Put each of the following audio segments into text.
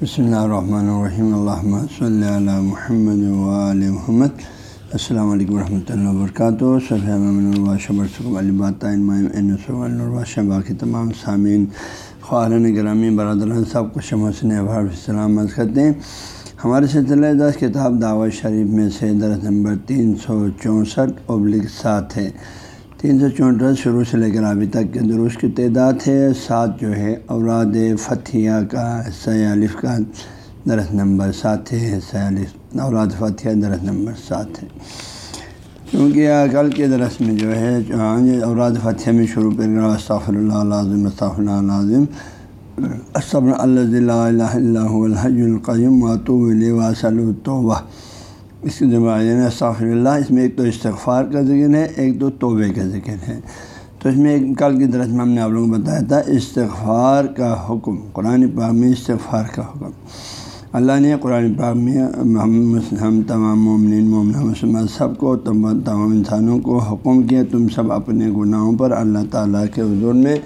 بسم اللہ الرحمن الرحیم الحمۃ صلی اللہ محمد وعلیہ محمد السلام علیکم ورحمۃ اللہ وبرکاتہ صفیہ الباشہ باقی تمام سامعین خارن گرامی برادران سب کو شمسن سلامت کرتے ہیں ہمارے سلسلہ دس کتاب دعوت شریف میں سے درس نمبر تین سو چونسٹھ ابلک سات ہے تین سو چونسٹھ شروع سے لے کر ابھی تک کے درست کی تعداد ہے۔ سات جو ہے، اوراد فتھیہ کا سیالف کا درس نمبر سات ہے سیالف اوراد فتھیہ درس نمبر سات ہے۔ کیونکہ کل کے درس میں جو ہے اوراد فتح میں شروع پر استغفر اللہ عظم استغفر اللہ عظم صبر اللہ الحج القیم واتو واسل الطوبہ اس کے ذمہ صاف اللہ، اس میں ایک تو استغفار کا ذکر ہے، ایک تو توبے کا ذکر ہے۔ تو اس میں ایک کل کی درس میں ہم نے آپ لوگوں کو بتایا تھا، استغفار کا حکم، قرآن پاک میں استغفار کا حکم۔ اللہ نے قرآن پاک میں ہم ہم تمام مومن مومن مسلمان سب کو، تمام انسانوں کو حکم کیا، تم سب اپنے گناہوں پر اللہ تعالیٰ کے حضور میں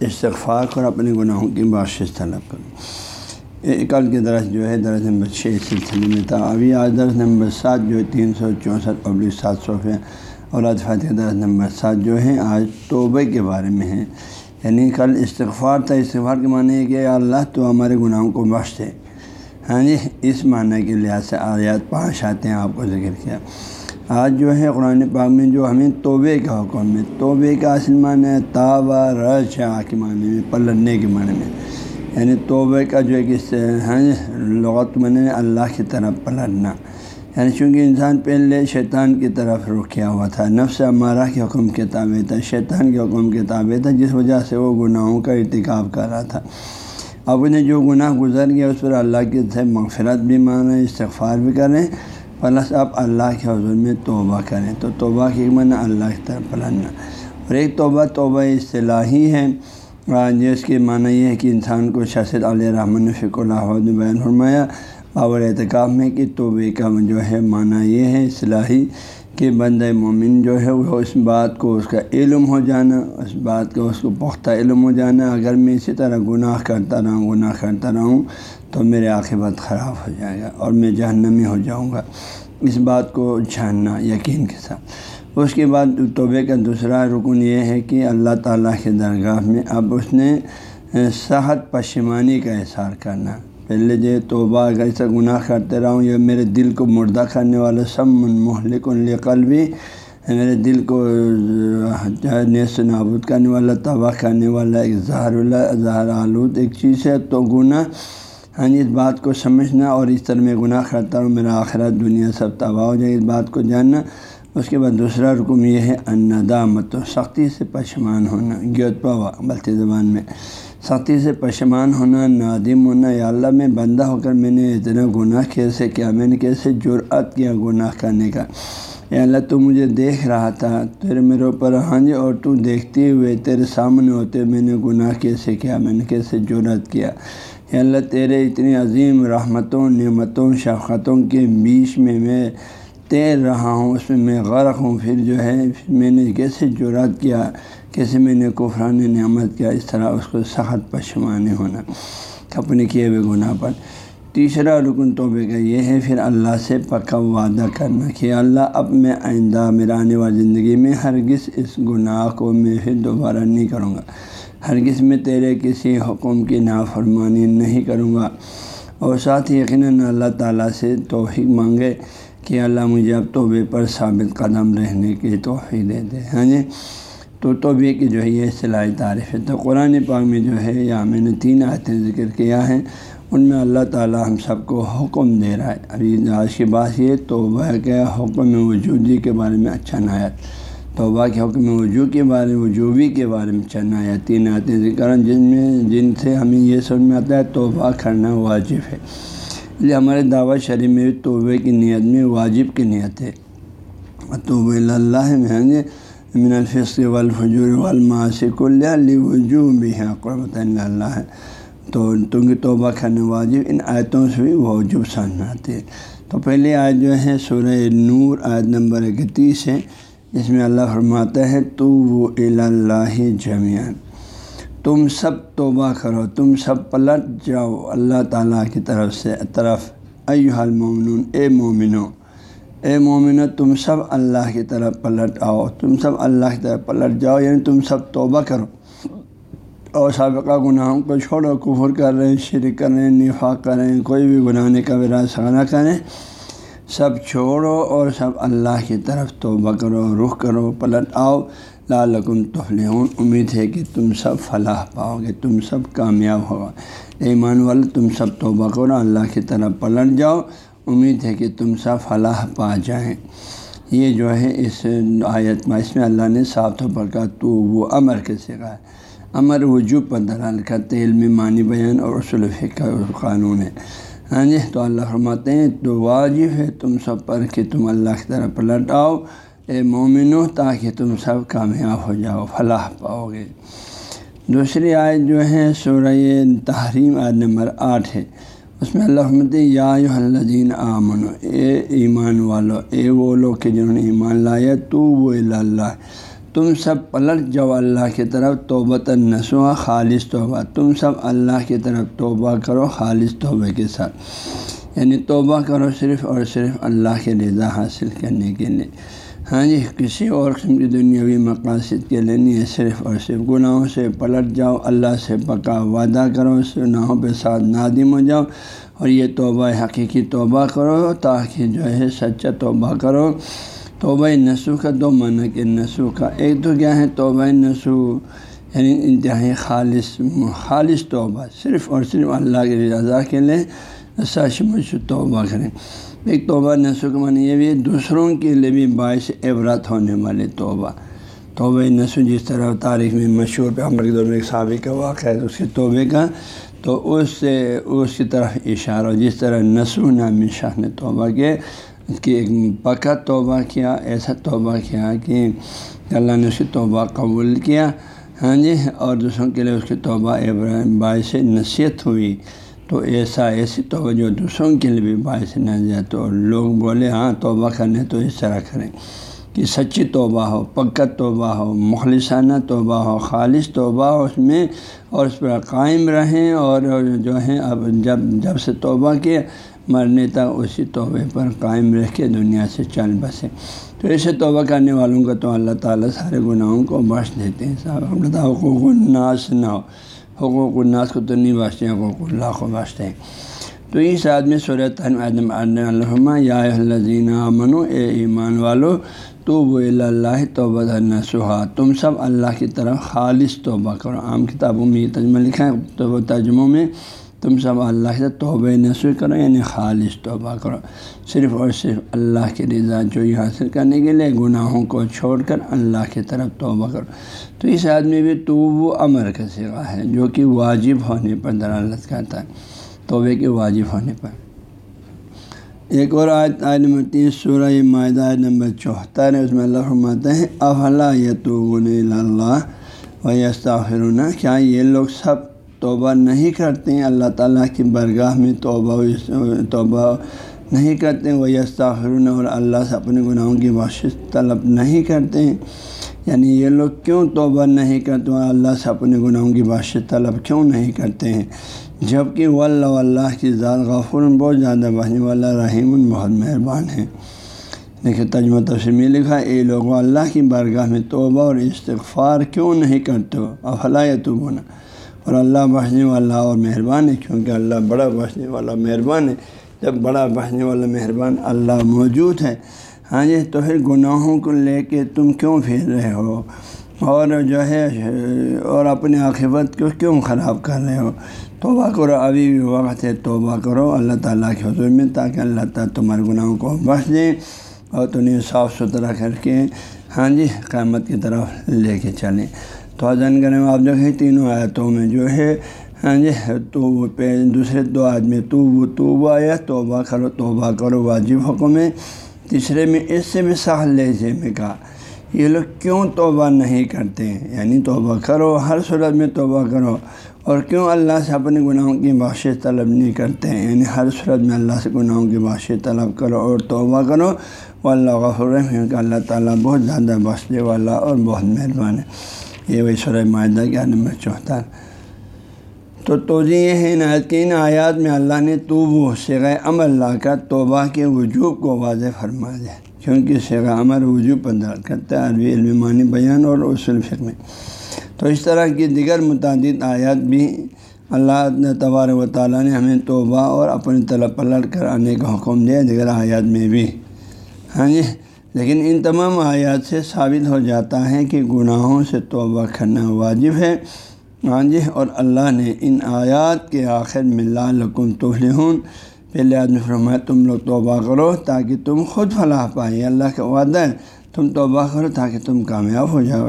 استغفار کر، اپنے گناہوں کی بخشش طلب کرو کل کے درس جو ہے درس نمبر چھ سلسلے میں تھا۔ ابھی آج درس نمبر سات جو ہے، تین سو چونسٹھ پبلک سات سو ہے۔ اور آج فاتح درس نمبر سات جو ہے، آج توبے کے بارے میں ہے۔ یعنی کل استغفار تھا۔ استغفار کے معنی ہے کہ اللہ، تو ہمارے گناہوں کو بخش دے۔ ہاں جی اس معنی کے لحاظ سے آیات پانچ آتے ہیں، آپ کو ذکر کیا۔ آج جو ہے، قرآن پاک میں جو ہمیں توبے کا حکم ہے توبے کا اصل معنی ہے تابہ رچا کے معنی میں، پلٹنے کے معنی میں۔ یعنی توبے کا جو ایک اس لغت میں اللہ کی طرف پلٹنا۔ یعنی چونکہ انسان پہلے شیطان کی طرف رخ کیا ہوا تھا، نفس ہمارا کے حکم کے تابع تھا، شیطان کے حکم کے تابع تھا، جس وجہ سے وہ گناہوں کا ارتکاب کر رہا تھا۔ اب انہیں جو گناہ گزر گیا اس پر اللہ کی سے مغفرت بھی مانیں استغفار بھی کریں، پلس آپ اللہ کے حضور میں توبہ کریں۔ تو توبہ کی من اللہ کی طرف پلٹنا۔ اور ایک توبہ توبہ اصطلاحی ہے۔ جس کے معنی یہ ہے کہ انسان کو شاست علیہ رحمن فک اللہ نے بیان فرمایا، باور اعتکاب میں کہ توبے کا جو ہے معنی یہ ہے، اصلاحی، کہ بند مومن جو ہے وہ اس بات کو اس کا علم ہو جانا، اس بات کا اس کو پختہ علم ہو جانا، اگر میں اسی طرح گناہ کرتا رہوں گناہ کرتا رہوں تو میرے عاقبت خراب ہو جائے گا اور میں جہنمی ہو جاؤں گا۔ اس بات کو جاننا یقین کے ساتھ۔ اس کے بعد توبے کا دوسرا رکن یہ ہے کہ اللہ تعالیٰ کے درگاہ میں اب اس نے صحت پشمانی کا احسار کرنا۔ پہلے جو توبہ، اگر ایسا گناہ کرتے رہوں یا میرے دل کو مردہ کرنے والا سب محلق القل بھی میرے دل کو نیس نابود کرنے والا، تباہ کرنے والا، ایک زہر اللہ زہر آلود ایک چیز ہے، تو گناہ۔ ہاں جی، اس بات کو سمجھنا اور اس طرح میں گناہ کرتا ہوں میرا آخرت، دنیا سب تباہ ہو جائے، اس بات کو جاننا۔ اس کے بعد دوسرا رکم یہ ہے اندامت و سختی سے پشمان ہونا، گیوت پوا بلتی زبان میں۔ سختی سے پشمان ہونا، نادم ہونا، یا اللہ میں بندہ ہو کر میں نے اتنا گناہ کیسے کیا میں نے کیسے جرأت کیا گناہ کرنے کا؟ یا اللہ تو مجھے دیکھ رہا تھا، تیرے میرے اوپر ہاں جی اور تو دیکھتے ہوئے تیرے سامنے ہوتے میں نے گناہ کیسے کیا میں نے کیسے جرأت کیا؟ یا اللہ تیرے اتنی عظیم رحمتوں، نعمتوں، شفقتوں کے بیچ میں میں تیر رہا ہوں، اس میں میں غرق ہوں، پھر جو ہے میں نے کیسے جرات کیا، کیسے میں نے قفران نعمت کیا، اس طرح اس کو سخت پشمانے ہونا، اپنے کیے ہوئے گناہ پر۔ تیسرا رکن توبے کا یہ ہے، پھر اللہ سے پکا وعدہ کرنا کہ اللہ اب میں آئندہ میرا آنے والی زندگی میں ہرگز اس گناہ کو میں پھر دوبارہ نہیں کروں گا۔ ہرگز میں تیرے کسی حکم کی نافرمانی نہیں کروں گا۔ اور ساتھ یقیناً اللہ تعالیٰ سے توفیق مانگے۔ کہ اللہ مجھے اب توبے پر ثابت قدم رہنے کی توفیق دے دے۔ ہاں جی؟ تو توبے کی جو ہے یہ صلاحی تعریف ہے۔ تو قرآن پاک میں جو ہے یا میں نے تین آیتیں ذکر کیا ہے ان میں اللہ تعالیٰ ہم سب کو حکم دے رہا ہے۔ ابھی آج کی بات یہ توبہ کے حکم وجودی کے بارے میں اچھا نایت توبہ کے حکم وجود کے بارے میں وجوبی کے بارے میں اچھا نایت تین آیتیں ذکر جن میں، جن سے ہمیں یہ سمجھ میں آتا ہے، توبہ کرنا واجب ہے۔ یہ ہمارے دعوت شریف میں توبے کی نیت میں واجب کی نیت ہے۔ توب اللہ میں من الفص والفجور والماسک اللہ وجوب بھی ہے قربۃ اللہ ہے۔ تو تم کی توبہ کرنے واجب ان آیتوں سے بھی وجوب سامنے آتے ہیں تو پہلے آیت جو ہے سورہ نور، آیت نمبر اکتیس ہے۔ اس میں اللہ فرماتا ہے تو وہ اللہ جمیان تم سب توبہ کرو، تم سب پلٹ جاؤ۔ اللہ تعالیٰ کی طرف سے طرف اے حال اے مومنو اے مومنو، تم سب اللہ کی طرف پلٹ آؤ۔ تم سب اللہ کی طرف پلٹ جاؤ یعنی تم سب توبہ کرو۔ اور سابقہ گناہوں کو چھوڑو، کفر کر رہے ہیں، شرک کر رہے ہیں، نفاق کر رہے ہیں، کوئی بھی گناہ کا وراثہ نہ کریں۔ سب چھوڑو اور سب اللہ کی طرف توبہ کرو، رخ کرو، پلٹ آؤ۔ لالکم تفلحون۔ امید ہے کہ تم سب فلاح پاؤ گے، تم سب کامیاب ہوگا ایمان وال تم سب توبہ کرو، اللہ کی طرف پلٹ جاؤ۔ امید ہے کہ تم سب فلاح پا جائیں۔ یہ جو ہے، اس آیت میں، اس میں اللہ نے صاف طور پر کہا، تو وہ امر کے سکھا ہے امر وجوب پر دلال کرتے علم معنی بیان اور اصول فکر قانون ہے۔ ہاں جی تو اللہ فرماتے ہیں، تو واجب ہے تم سب پر کہ تم اللہ کی طرف پلٹ آؤ۔ اے مومنو، تاکہ تم سب کامیاب ہو جاؤ، فلاح پاؤ گے۔ دوسری آیت جو ہے سورہ تحریم، آیت نمبر آٹھ ہے۔ اس میں اللہ رحمت یا الدین آمن اے ایمان والو، اے وہ لوگ کہ جنہوں نے ایمان لایا تو وہ اللہ تم سب پلٹ جاؤ اللہ کی طرف توبۃ نسو خالص توبہ۔ تم سب اللہ کی طرف توبہ کرو، خالص توبہ کے ساتھ۔ یعنی توبہ کرو صرف اور صرف اللہ کے رضا حاصل کرنے کے لیے۔ ہاں جی کسی اور قسم کی دنیاوی مقاصد کے لیے نہیں ہے، صرف اور صرف گناہوں سے پلٹ جاؤ، اللہ سے پکا وعدہ کرو گناہوں پہ ساتھ نادم ہو جاؤ اور یہ توبہ، حقیقی توبہ کرو تاکہ جو ہے سچا توبہ کرو۔ توبہ نسو کا دو معنی کے نسو کا ایک تو کیا ہے، توبہ نسو یعنی انتہائی خالص خالص توبہ، صرف اور صرف اللہ کی رضا کے لیے سچ مچ توبہ کریں۔ ایک توبہ نسو کا معنی یہ بھی دوسروں کے لیے بھی باعث عبرت ہونے والے توبہ۔ توبہ نسو جس طرح تاریخ میں مشہور پہ کے دور میں ایک صحابی کا واقعہ ہے، اس کے توبے کا، تو اس سے اس کی طرف اشارہ، جس طرح نسو نامی شاہ نے توبہ کے کہ ایک پکا توبہ کیا، ایسا توبہ کیا کہ اللہ نے اس کی توبہ قبول کیا۔ ہاں جی اور دوسروں کے لیے اس کی توبہ باعث نصیحت ہوئی۔ تو ایسا ایسی توبہ جو دوسروں کے لیے بھی باعث نہ جائے تو لوگ بولے ہاں توبہ کرنے تو اس طرح کریں کہ سچی توبہ ہو، پکا توبہ ہو، مخلصانہ توبہ ہو، خالص توبہ ہو، اس میں اور اس پر قائم رہیں اور جو ہے اب جب جب سے توبہ کیا، مرنے تک اسی توبے پر قائم رہ کے دنیا سے چل بسے تو ایسے توبہ کرنے والوں کو تو اللہ تعالیٰ سارے گناہوں کو بخش دیتے ہیں۔ صاحب بتا حقوق الناس نہ ہو۔ حقوق الناس کو تو نہیں ہیں حقوق اللہ کو بانچتے ہیں۔ تو اس آدمی صورت الحمہ یا الزین منو اے ایمان والو تو وہ اللہ توبہ نسوحا تم سب اللہ کی طرف خالص توبہ کرو۔ عام کتابوں میں یہ تجمہ لکھا ہے تو ترجموں میں تم سب اللہ سے توبہ نسو کرو یعنی خالص توبہ کرو۔ صرف اور صرف اللہ کی رضا جوئی حاصل کرنے کے لیے گناہوں کو چھوڑ کر اللہ کی طرف توبہ کرو۔ تو اس آدمی بھی تو وہ امر کا سگا ہے، جو کہ واجب ہونے پر دلالت کرتا ہے۔ توبے کے واجب ہونے پر۔ ایک اور آیت آئے نمبر تین، سورہ معاہدہ آیت نمبر چوہتر ہے اس میں اللہ فرماتے ہیں، افلا یتوبن اللہ و کیا یہ لوگ سب توبہ نہیں کرتے ہیں، اللہ تعالیٰ کی برگاہ میں توبہ توبہ نہیں کرتے ہیں وہ یستاخرون اور اللہ سے اپنے گناہوں کی بخش طلب نہیں کرتے ہیں۔ یعنی یہ لوگ کیوں توبہ نہیں کرتے اور اللہ سے اپنے گناہوں کی بخش طلب کیوں نہیں کرتے ہیں؟ جبکہ و اللہ کی ذات غفور بہت زیادہ بہنے والا رحیم، بہت مہربان ہے۔ دیکھیے تجمہ تفصیل میں لکھا اے لوگوں اللہ کی برگاہ میں توبہ اور استغفار کیوں نہیں کرتے ہو؟ افلا تو اور اللہ بخشنے والا اور مہربان ہے، کیونکہ اللہ بڑا بخشنے والا مہربان ہے۔ جب بڑا بخشنے والا مہربان اللہ موجود ہے ہاں جی تو پھر گناہوں کو لے کے تم کیوں پھیر رہے ہو؟ اور جو ہے، اور اپنے عاقبت کو کیوں خراب کر رہے ہو؟ توبہ کرو، ابھی بھی وقت ہے، توبہ کرو۔ اللہ تعالیٰ کے حضور میں، تاکہ اللہ تعالیٰ تمہارے گناہوں کو بخش دیں اور تمہیں صاف ستھرا کر کے ہاں جی قیامت کی طرف لے کے چلیں تو حضن کریں آپ دیکھیں تینوں آیتوں میں جو ہے ہاں جی تو پہ دوسرے دو آدمی تو وہ توبہ آیا توبہ کرو توبہ کرو، واجب حکم ہے۔ تیسرے میں، اس سے بھی سہل لہجے میں کہا، یہ لوگ کیوں توبہ نہیں کرتے یعنی توبہ کرو، ہر صورت میں توبہ کرو۔ اور کیوں اللہ سے اپنے گناہوں کی بخش طلب نہیں کرتے ہیں؟ یعنی ہر صورت میں اللہ سے گناہوں کی بخش طلب کرو اور توبہ کرو۔ وہ اللہ غفر کہ اللہ تعالیٰ بہت زیادہ بخشنے والا اور بہت مہربان ہے۔ یہ وہی سورہ معاہدہ کیا نمبر چوہتر تو توجہ یہ ہے عنایت کہ ان آیات میں اللہ نے تو وہ سیغ عمل اللہ کا توبہ کے وجوب کو واضح فرما دیا کیونکہ سیغ عمر وجوب پر کرتا ہے، عربی علم معنی بیان اور اصول فکر میں۔ تو اس طرح کی دیگر متعدد آیات بھی اللہ تبار و تعالیٰ نے ہمیں توبہ اور اپنی طلب پلٹ کر آنے کا حکم دیا دیگر آیات میں بھی۔ ہاں جی؟ لیکن ان تمام آیات سے ثابت ہو جاتا ہے کہ گناہوں سے توبہ کرنا واجب ہے۔ ہاں جی اور اللہ نے ان آیات کے آخر میں لالکم توہل پہلے آدمی فرمایا، تم لوگ توبہ کرو تاکہ تم خود فلاح پائے۔ اللہ کا وعدہ ہے، تم توبہ کرو تاکہ تم کامیاب ہو جاؤ۔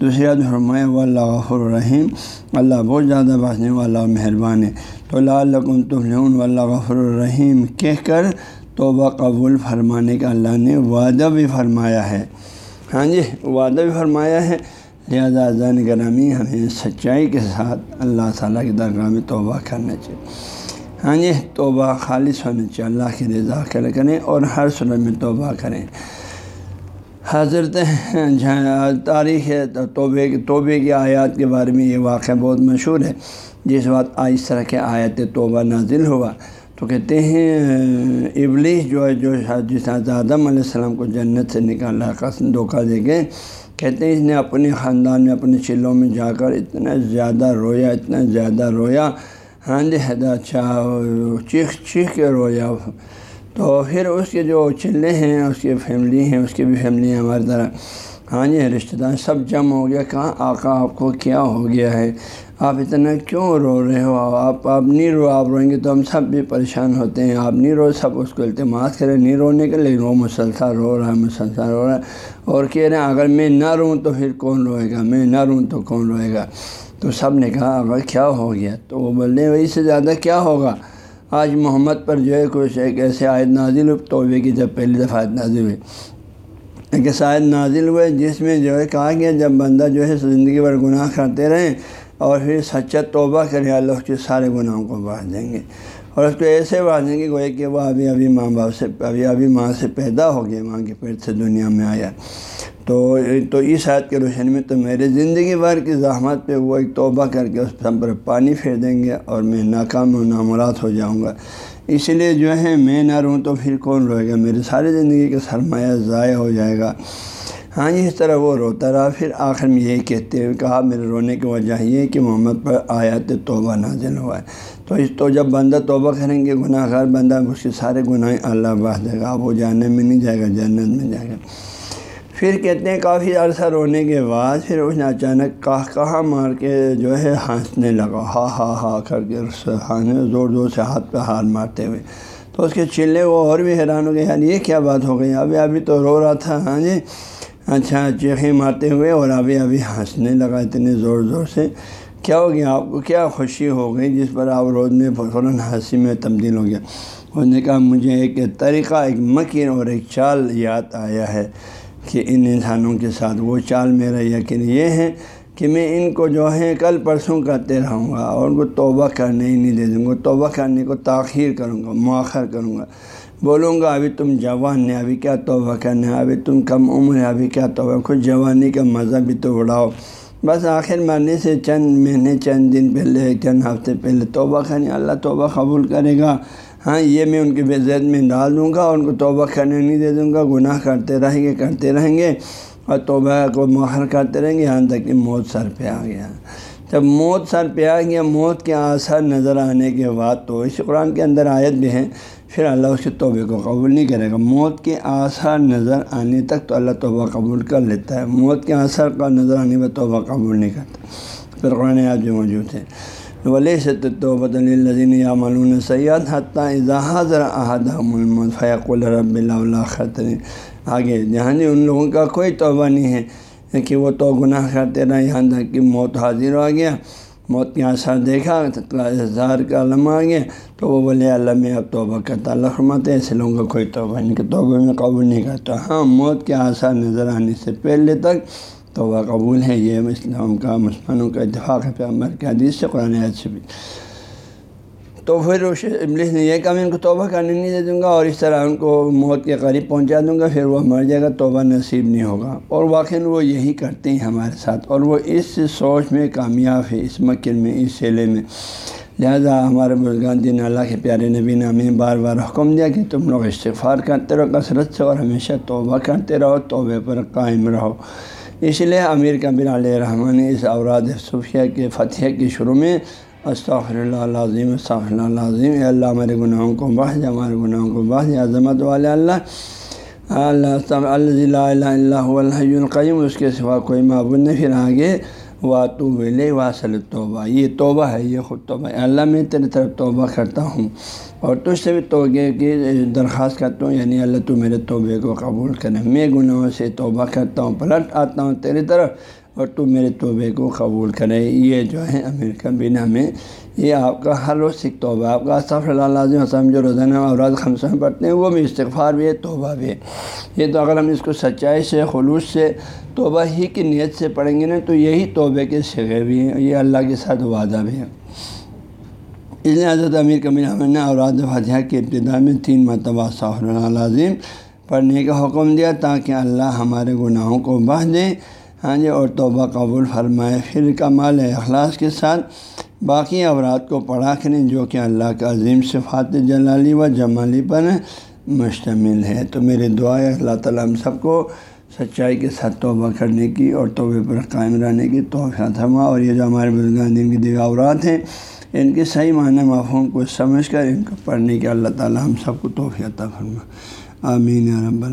دوسری آدمی فرمایا و اللہ غفر الرحیم۔ اللہ بہت زیادہ باسنے والا مہربان ہے۔ تو لالکم تفلحون و اللہ غفر الرحیم۔ کہہ کر توبہ قبول فرمانے کا اللہ نے وعدہ بھی فرمایا ہے۔ ہاں جی وعدہ بھی فرمایا ہے۔ لہٰذا زین گرامی ہمیں سچائی کے ساتھ اللہ تعالیٰ کی درگاہ میں توبہ کرنا چاہیے۔ ہاں جی توبہ خالص ہونا چاہیے اللہ کی رضا کر کریں اور ہر صورت میں توبہ کریں۔ حضرت تاریخ توبے توبے کی آیات کے بارے میں یہ واقعہ بہت مشہور ہے۔ جس وقت اس طرح کے آیت توبہ نازل ہوا تو کہتے ہیں، ابلیس جو ہے، جو جس آدم علیہ السلام کو جنت سے نکالا قسم دھوکہ دے کے، کہتے ہیں اس نے اپنے خاندان میں، اپنے چلوں میں جا کر اتنا زیادہ رویا، اتنا زیادہ رویا۔ ہاں جی اچھا چیخ چیخ کے رویا۔ تو پھر اس کے جو چلے ہیں، اس کی فیملی ہیں، اس کی بھی فیملی ہیں ہماری طرح۔ ہاں جی رشتہ دار سب جمع ہو گیا۔ کہاں آقا آپ کو کیا ہو گیا ہے؟ آپ اتنا کیوں رو رہے ہو؟ آپ آپ نہیں رو آپ روئیں گے تو ہم سب بھی پریشان ہوتے ہیں۔ آپ نہیں رو، سب اس کو التماس کریں۔ نہیں رونے کے لیے وہ مسلسل رو رہا ہے، مسلسل رو رہا ہے۔ اور کہہ رہے ہیں، اگر میں نہ روں تو پھر کون روئے گا؟ میں نہ روں تو کون روئے گا؟ تو سب نے کہا اگر کیا ہو گیا؟ تو وہ بولنے وہی سے زیادہ کیا ہوگا؟ آج محمد پر جو ہے کچھ ایک ایسے عائد نازل ہوئے توبے کی جب پہلی دفعہ عائد نازل ہوئی۔ ایک شاید نازل ہوئے جس میں جو ہے کہا گیا، جب بندہ جو ہے زندگی بھر گناہ کرتے رہیں اور پھر سچا توبہ کرے اللہ اس کے سارے گناہوں کو بانٹ دیں گے۔ اور اس کو ایسے بانٹ دیں گے گوئے کہ وہ ابھی ابھی ماں باپ سے، ابھی ابھی ماں سے پیدا ہو گیا ماں کے پیٹ سے دنیا میں آیا۔ تو تو اس حد کے روشنی میں تو میرے زندگی بھر کی زحمت پہ وہ ایک توبہ کر کے اس پر پانی پھیر دیں گے اور میں ناکام و نامرات ہو جاؤں گا۔ اس لیے جو ہے، میں نہ رہوں تو پھر کون روئے گا؟ میری ساری زندگی کا سرمایہ ضائع ہو جائے گا۔ ہاں جی اس طرح وہ روتا رہا۔ پھر آخر میں یہی کہتے ہوئے کہا، میرے رونے کی وجہ یہ کہ محمد پر آیات توبہ نازل ہوا ہے۔ تو اس تو جب بندہ توبہ کریں گے گناہ گار بندہ، اس کے سارے گناہ اللہ بہ دے گا وہ جانے میں نہیں جائے گا، جنت میں جائے گا۔ پھر کہتے ہیں، کافی عرصہ رونے کے بعد پھر اس نے اچانک کہاں کہاں مار کے جو ہے ہنسنے لگا۔ ہا ہا ہا کر کے ہنسنے زور زور سے ہاتھ پہ ہاتھ مارتے ہوئے۔ تو اس کے چلے وہ اور بھی حیران ہو گئے، یار یہ کیا بات ہو گئی؟ ابھی ابھی تو رو رہا تھا ہاں جی۔ اچھا چیخیں مارتے ہوئے اور ابھی ابھی ہنسنے لگا اتنے زور زور سے۔ کیا ہو گیا؟ آپ کو کیا خوشی ہو گئی جس پر آپ روز میں فوراً ہنسی میں تبدیل ہو گیا اس نے کہا، مجھے ایک طریقہ، ایک مکین اور ایک چال یاد آیا ہے کہ ان انسانوں کے ساتھ۔ وہ چال میرا یقین یہ ہے کہ میں ان کو جو ہے کل پرسوں کرتے رہوں گا اور ان کو توبہ کرنے ہی نہیں دے دوں گا۔ توبہ کرنے کو تاخیر کروں گا، مؤخر کروں گا۔ بولوں گا ابھی تم جوان ہیں، ابھی کیا توبہ کرنا ہے؟ ابھی تم کم عمر ہے ابھی کیا توبہ؟ خود جوانی کا مزہ بھی تو اڑاؤ۔ بس آخر مرنے سے چند مہینے، چند دن پہلے، چند ہفتے پہلے توبہ کریں اللہ توبہ قبول کرے گا۔ ہاں یہ میں ان کے بے میں ڈال دوں گا اور ان کو توبہ کرنے نہیں دے دوں گا، گناہ کرتے رہیں گے، کرتے رہیں گے اور توبہ کو مؤخر کرتے رہیں گے، یہاں تک کہ موت سر پہ آ گیا۔ جب موت سر پہ آ گیا موت کے آثار نظر آنے کے بعد تو اس قرآن کے اندر آیت بھی ہیں پھر اللہ اس کے توبے کو قبول نہیں کرے گا۔ موت کے آثار نظر آنے تک تو اللہ توبہ قبول کر لیتا ہے۔ موت کے آثار کا نظر آنے میں توبہ قبول نہیں کرتا۔ پھر قرآن آج جو موجود ہے۔ ولی سے توبۃ الزین یا ملون سید حتیٰ اضاحہ ذرا احدہ فیق الرب اللہ خطر۔ آگے، جہاں جی ان لوگوں کا کوئی توبہ نہیں ہے کہ وہ تو گناہ کرتے رہے یہاں تک کہ موت حاضر ہو گیا۔ موت کے آثار دیکھا اظہار کا علم آ گیا۔ تو وہ بولے، اللہ میں اب توبہ کرتا، اللہ فرماتے ایسے لوگوں کا کوئی توبہ نہیں، کہ توبہ میں قبول نہیں کرتا۔ ہاں موت کے آثار نظر آنے سے پہلے تک توبہ قبول ہے۔ یہ اسلام کا، مسلمانوں کا اتفاق ہے، پیغمبر کے حدیث سے، قرآن سے بھی۔ تو پھر اس ابلیس نے یہ کہا، میں ان کو توبہ کرنے نہیں دے دوں گا اور اس طرح ان کو موت کے قریب پہنچا دوں گا، پھر وہ مر جائے گا، توبہ نصیب نہیں ہوگا۔ اور واقعی وہ یہی کرتے ہیں ہمارے ساتھ۔ اور وہ اس سوچ میں کامیاب ہے، اس مکر میں، اس سیلے میں۔ لہذا ہمارے بزرگان، دین اللہ کے پیارے نبی نے ہمیں بار بار حکم دیا کہ تم لوگ استغفار کرتے رہو، کثرت سے، اور ہمیشہ توبہ کرتے رہو، توبے پر قائم رہو۔ اس لیے امیر کبیر علیہ رحمٰن نے اس اوراد صوفیہ کے فتح کے شروع میں استغفر اللہ عظیم استغفر اللہ عظیم اے اللہ ہمارے گناہوں کو بحث ہمارے گناہوں کو بحث عظمت والے اللہ. اللہ اللہ اللہ الحی القیم اس کے سوا کوئی معبود نہیں. پھر آگے وا تو ویلے واصل توبہ یہ توبہ ہے، یہ خود توبہ ہے. اللہ، میں تیری طرف توبہ کرتا ہوں اور تجھ سے بھی توبے کی درخواست کرتا ہوں. یعنی اللہ، تو میرے توبے کو قبول کرے میں گناہوں سے توبہ کرتا ہوں. پلٹ آتا ہوں تیری طرف. اور تو میرے توبے کو قبول کرے۔ یہ جو ہے امیر کا بنا میں، یہ آپ کا ہر روز سکھ توبہ، آپ کا صف اللہ عظیم وسلم جو روزانہ اوراد خمسوں میں پڑھتے ہیں، وہ بھی استغفار بھی ہے، توبہ بھی ہے۔ یہ تو اگر ہم اس کو سچائی سے، خلوص سے، توبہ ہی کی نیت سے پڑھیں گے نا، تو یہی توبے کے سگے بھی ہیں، یہ اللہ کے ساتھ وعدہ بھی ہے۔ اس لیے حضرت امیر کبیر احمد نے اوراد فاتحہ کی ابتدا میں تین مرتبہ صاحر اللہ پڑھنے کا حکم دیا تاکہ اللہ ہمارے گناہوں کو بہ دے۔ ہاں جی اور توبہ قبول فرمائے۔ پھر کمال اخلاص کے ساتھ باقی اورات کو پڑھا کریں جو کہ اللہ کا عظیم صفات جلالی و جمالی پر مشتمل ہے۔ تو میرے دعا ہے، اللہ تعالیٰ ہم سب کو سچائی کے ساتھ توبہ کرنے کی اور توبے پر قائم رہنے کی توفیع تھما اور یہ جو ہمارے بزرگان دن کی دیگر اورات ہیں، ان کے صحیح معنی مفہوم کو سمجھ کر ان کو پڑھنے کے اللہ تعالیٰ ہم سب کو توفیع فرما۔ آمین رب